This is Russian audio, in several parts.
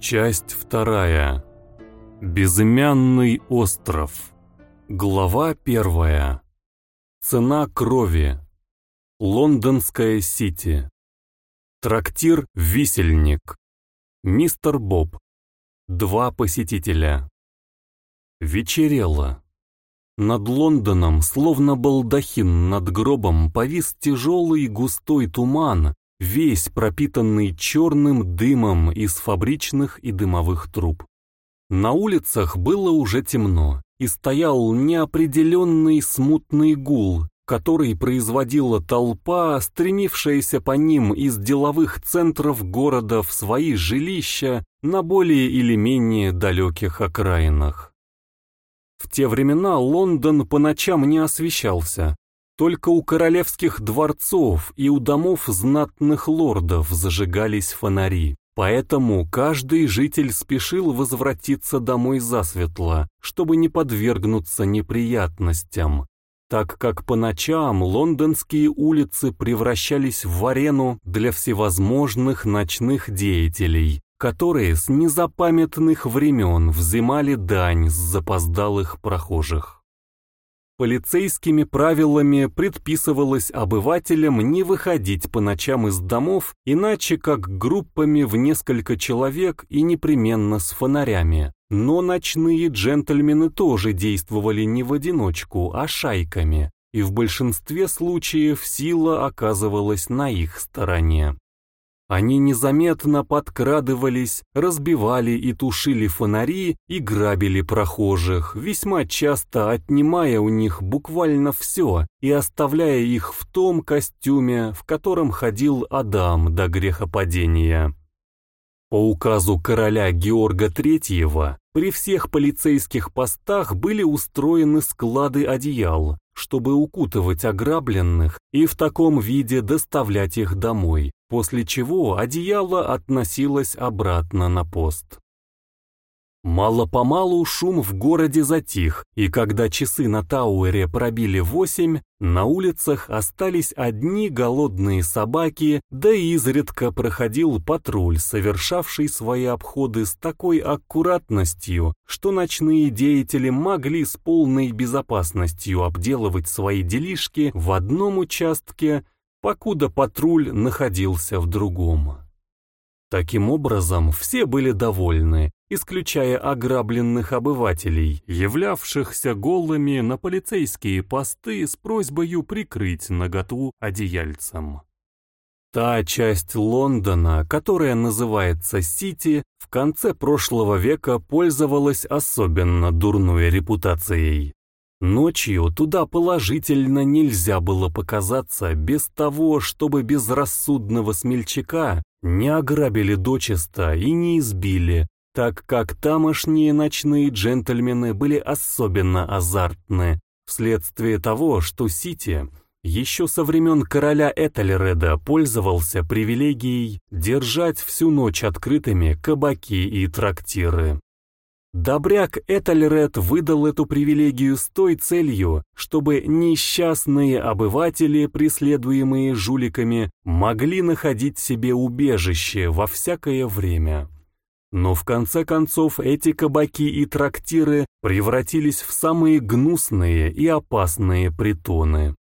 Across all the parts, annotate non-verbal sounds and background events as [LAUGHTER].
Часть вторая. Безымянный остров. Глава первая. Цена крови. Лондонская Сити. Трактир «Висельник». Мистер Боб. Два посетителя. Вечерело. Над Лондоном, словно балдахин над гробом, повис тяжелый густой туман, весь пропитанный черным дымом из фабричных и дымовых труб. На улицах было уже темно, и стоял неопределенный смутный гул, который производила толпа, стремившаяся по ним из деловых центров города в свои жилища на более или менее далеких окраинах. В те времена Лондон по ночам не освещался, только у королевских дворцов и у домов знатных лордов зажигались фонари. Поэтому каждый житель спешил возвратиться домой засветло, чтобы не подвергнуться неприятностям, так как по ночам лондонские улицы превращались в арену для всевозможных ночных деятелей, которые с незапамятных времен взимали дань с запоздалых прохожих. Полицейскими правилами предписывалось обывателям не выходить по ночам из домов, иначе как группами в несколько человек и непременно с фонарями. Но ночные джентльмены тоже действовали не в одиночку, а шайками, и в большинстве случаев сила оказывалась на их стороне. Они незаметно подкрадывались, разбивали и тушили фонари и грабили прохожих, весьма часто отнимая у них буквально все и оставляя их в том костюме, в котором ходил Адам до грехопадения. По указу короля Георга III при всех полицейских постах были устроены склады одеял, чтобы укутывать ограбленных и в таком виде доставлять их домой, после чего одеяло относилось обратно на пост. Мало-помалу шум в городе затих, и когда часы на Тауэре пробили восемь, на улицах остались одни голодные собаки, да и изредка проходил патруль, совершавший свои обходы с такой аккуратностью, что ночные деятели могли с полной безопасностью обделывать свои делишки в одном участке, покуда патруль находился в другом. Таким образом, все были довольны, исключая ограбленных обывателей, являвшихся голыми на полицейские посты с просьбой прикрыть наготу одеяльцем. Та часть Лондона, которая называется Сити, в конце прошлого века пользовалась особенно дурной репутацией. Ночью туда положительно нельзя было показаться без того, чтобы безрассудного смельчака не ограбили дочисто и не избили, так как тамошние ночные джентльмены были особенно азартны, вследствие того, что Сити еще со времен короля Этельреда пользовался привилегией держать всю ночь открытыми кабаки и трактиры. Добряк Этельред выдал эту привилегию с той целью, чтобы несчастные обыватели, преследуемые жуликами, могли находить себе убежище во всякое время. Но в конце концов эти кабаки и трактиры превратились в самые гнусные и опасные притоны.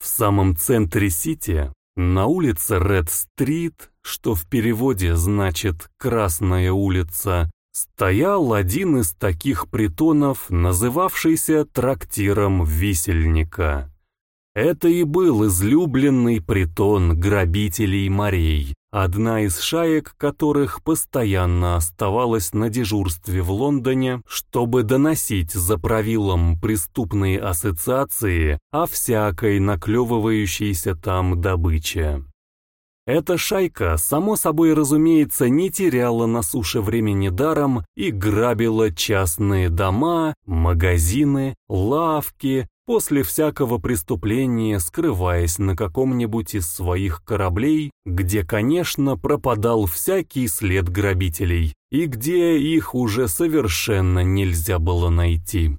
В самом центре Сити, на улице Ред-стрит, что в переводе значит «Красная улица», стоял один из таких притонов, называвшийся трактиром висельника. Это и был излюбленный притон грабителей морей, одна из шаек которых постоянно оставалась на дежурстве в Лондоне, чтобы доносить за правилом преступные ассоциации о всякой наклевывающейся там добыче. Эта шайка, само собой разумеется, не теряла на суше времени даром и грабила частные дома, магазины, лавки, после всякого преступления скрываясь на каком-нибудь из своих кораблей, где, конечно, пропадал всякий след грабителей и где их уже совершенно нельзя было найти.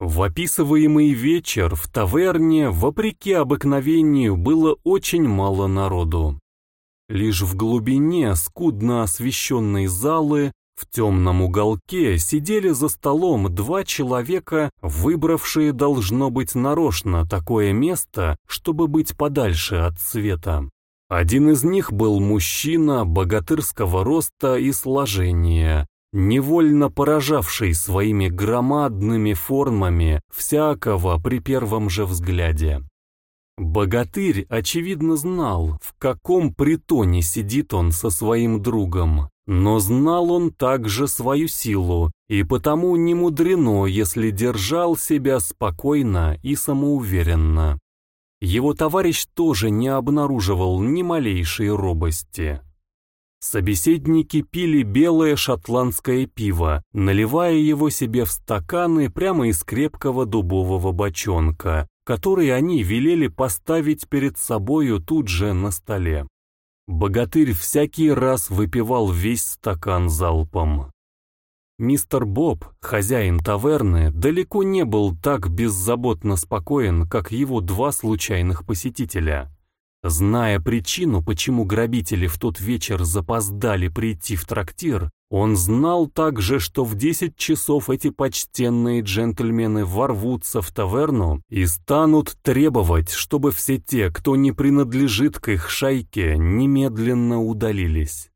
В описываемый вечер в таверне, вопреки обыкновению, было очень мало народу. Лишь в глубине скудно освещенной залы в темном уголке сидели за столом два человека, выбравшие, должно быть, нарочно такое место, чтобы быть подальше от света. Один из них был мужчина богатырского роста и сложения, невольно поражавший своими громадными формами всякого при первом же взгляде. Богатырь, очевидно, знал, в каком притоне сидит он со своим другом, но знал он также свою силу, и потому не мудрено, если держал себя спокойно и самоуверенно. Его товарищ тоже не обнаруживал ни малейшей робости. Собеседники пили белое шотландское пиво, наливая его себе в стаканы прямо из крепкого дубового бочонка, который они велели поставить перед собою тут же на столе. Богатырь всякий раз выпивал весь стакан залпом. Мистер Боб, хозяин таверны, далеко не был так беззаботно спокоен, как его два случайных посетителя. Зная причину, почему грабители в тот вечер запоздали прийти в трактир, он знал также, что в 10 часов эти почтенные джентльмены ворвутся в таверну и станут требовать, чтобы все те, кто не принадлежит к их шайке, немедленно удалились.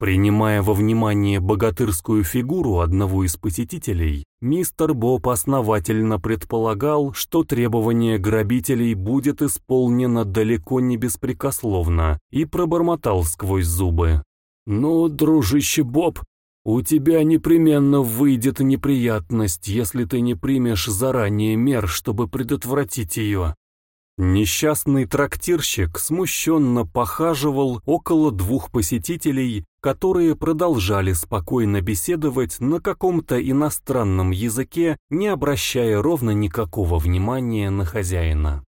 Принимая во внимание богатырскую фигуру одного из посетителей, мистер Боб основательно предполагал, что требование грабителей будет исполнено далеко не беспрекословно, и пробормотал сквозь зубы. «Ну, дружище Боб, у тебя непременно выйдет неприятность, если ты не примешь заранее мер, чтобы предотвратить ее». Несчастный трактирщик смущенно похаживал около двух посетителей, которые продолжали спокойно беседовать на каком-то иностранном языке, не обращая ровно никакого внимания на хозяина.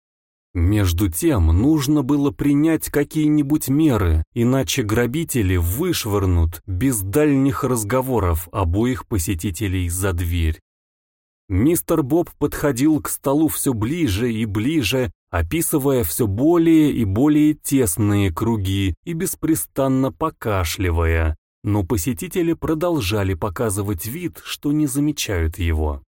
Между тем нужно было принять какие-нибудь меры, иначе грабители вышвырнут без дальних разговоров обоих посетителей за дверь. Мистер Боб подходил к столу все ближе и ближе, описывая все более и более тесные круги и беспрестанно покашливая, но посетители продолжали показывать вид, что не замечают его.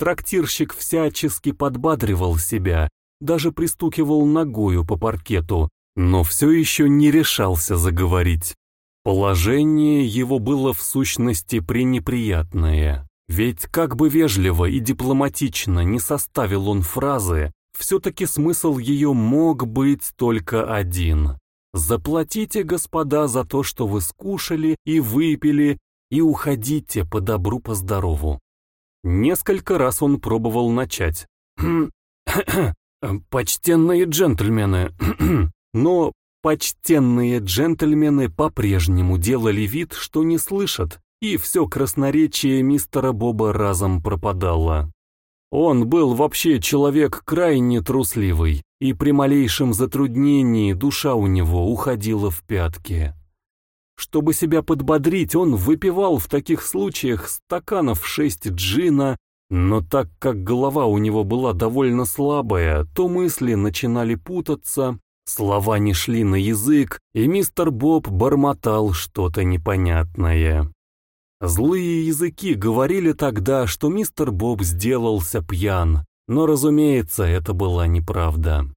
Трактирщик всячески подбадривал себя, даже пристукивал ногою по паркету, но все еще не решался заговорить. Положение его было в сущности пренеприятное. Ведь как бы вежливо и дипломатично не составил он фразы, все-таки смысл ее мог быть только один. Заплатите, господа, за то, что вы скушали и выпили, и уходите по добру, по здорову. Несколько раз он пробовал начать. [CLEARS THROAT] «Почтенные джентльмены», [CLEARS THROAT] но почтенные джентльмены по-прежнему делали вид, что не слышат, и все красноречие мистера Боба разом пропадало. Он был вообще человек крайне трусливый, и при малейшем затруднении душа у него уходила в пятки. Чтобы себя подбодрить, он выпивал в таких случаях стаканов шесть джина, но так как голова у него была довольно слабая, то мысли начинали путаться, слова не шли на язык, и мистер Боб бормотал что-то непонятное. Злые языки говорили тогда, что мистер Боб сделался пьян, но, разумеется, это была неправда.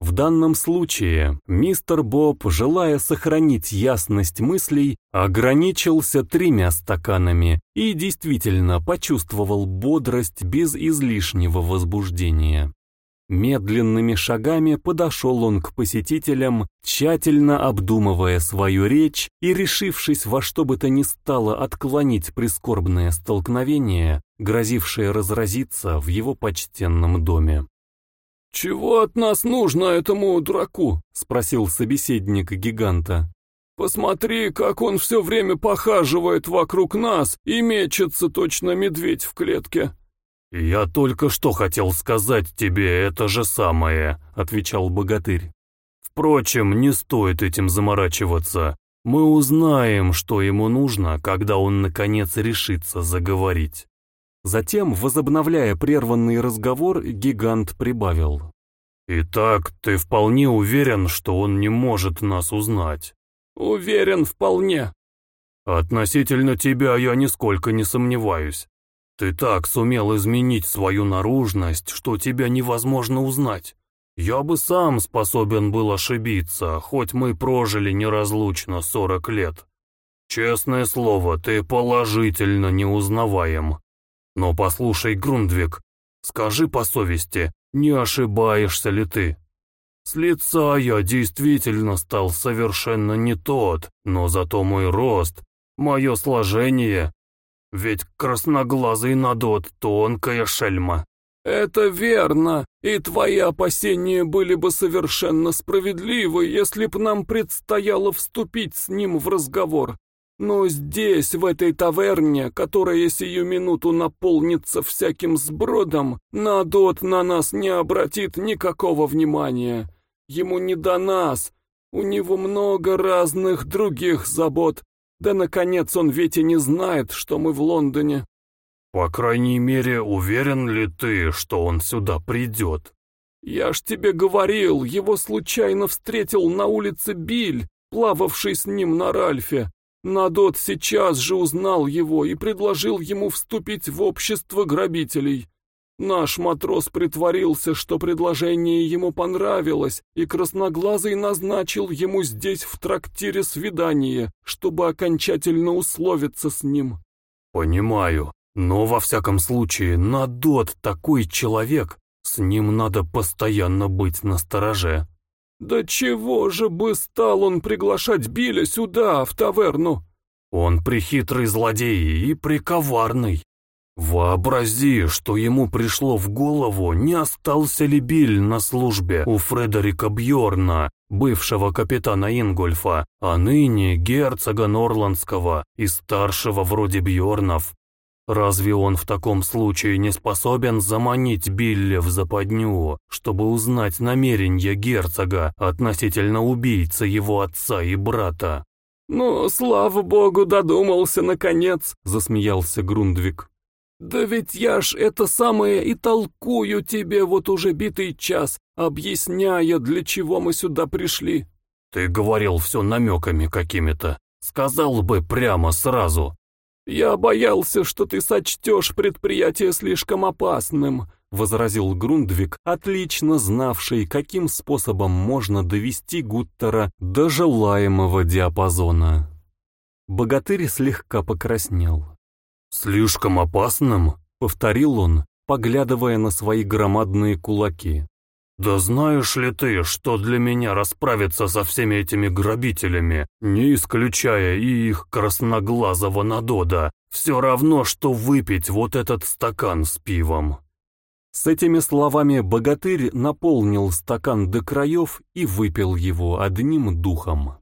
В данном случае мистер Боб, желая сохранить ясность мыслей, ограничился тремя стаканами и действительно почувствовал бодрость без излишнего возбуждения. Медленными шагами подошел он к посетителям, тщательно обдумывая свою речь и решившись во что бы то ни стало отклонить прискорбное столкновение, грозившее разразиться в его почтенном доме. «Чего от нас нужно этому дураку?» — спросил собеседник гиганта. «Посмотри, как он все время похаживает вокруг нас и мечется точно медведь в клетке». «Я только что хотел сказать тебе это же самое», — отвечал богатырь. «Впрочем, не стоит этим заморачиваться. Мы узнаем, что ему нужно, когда он наконец решится заговорить». Затем, возобновляя прерванный разговор, гигант прибавил. Итак, ты вполне уверен, что он не может нас узнать? Уверен вполне. Относительно тебя я нисколько не сомневаюсь. Ты так сумел изменить свою наружность, что тебя невозможно узнать. Я бы сам способен был ошибиться, хоть мы прожили неразлучно сорок лет. Честное слово, ты положительно неузнаваем. Но послушай, Грундвик, скажи по совести, не ошибаешься ли ты? С лица я действительно стал совершенно не тот, но зато мой рост, мое сложение ведь красноглазый надот — тонкая шельма. «Это верно, и твои опасения были бы совершенно справедливы, если б нам предстояло вступить с ним в разговор. Но здесь, в этой таверне, которая сию минуту наполнится всяким сбродом, Надот на нас не обратит никакого внимания. Ему не до нас, у него много разных других забот, да, наконец, он ведь и не знает, что мы в Лондоне. По крайней мере, уверен ли ты, что он сюда придет? Я ж тебе говорил, его случайно встретил на улице Биль, плававший с ним на Ральфе. Надот сейчас же узнал его и предложил ему вступить в общество грабителей. Наш матрос притворился, что предложение ему понравилось, и Красноглазый назначил ему здесь в трактире свидание, чтобы окончательно условиться с ним. Понимаю, но во всяком случае, Надот такой человек, с ним надо постоянно быть настороже. Да чего же бы стал он приглашать Биля сюда, в таверну? Он прихитрый злодей и приковарный. Вообрази, что ему пришло в голову, не остался ли Биль на службе у Фредерика Бьорна, бывшего капитана Ингольфа, а ныне герцога Норландского и старшего вроде Бьорнов. Разве он в таком случае не способен заманить Билли в западню, чтобы узнать намерения герцога относительно убийцы его отца и брата? «Ну, слава богу, додумался, наконец», — засмеялся Грундвик. «Да ведь я ж это самое и толкую тебе вот уже битый час, объясняя, для чего мы сюда пришли». «Ты говорил все намеками какими-то. Сказал бы прямо сразу». «Я боялся, что ты сочтешь предприятие слишком опасным», — возразил Грундвик, отлично знавший, каким способом можно довести Гуттера до желаемого диапазона. Богатырь слегка покраснел. «Слишком опасным?» — повторил он, поглядывая на свои громадные кулаки. «Да знаешь ли ты, что для меня расправиться со всеми этими грабителями, не исключая и их красноглазого надода, все равно, что выпить вот этот стакан с пивом?» С этими словами богатырь наполнил стакан до краев и выпил его одним духом.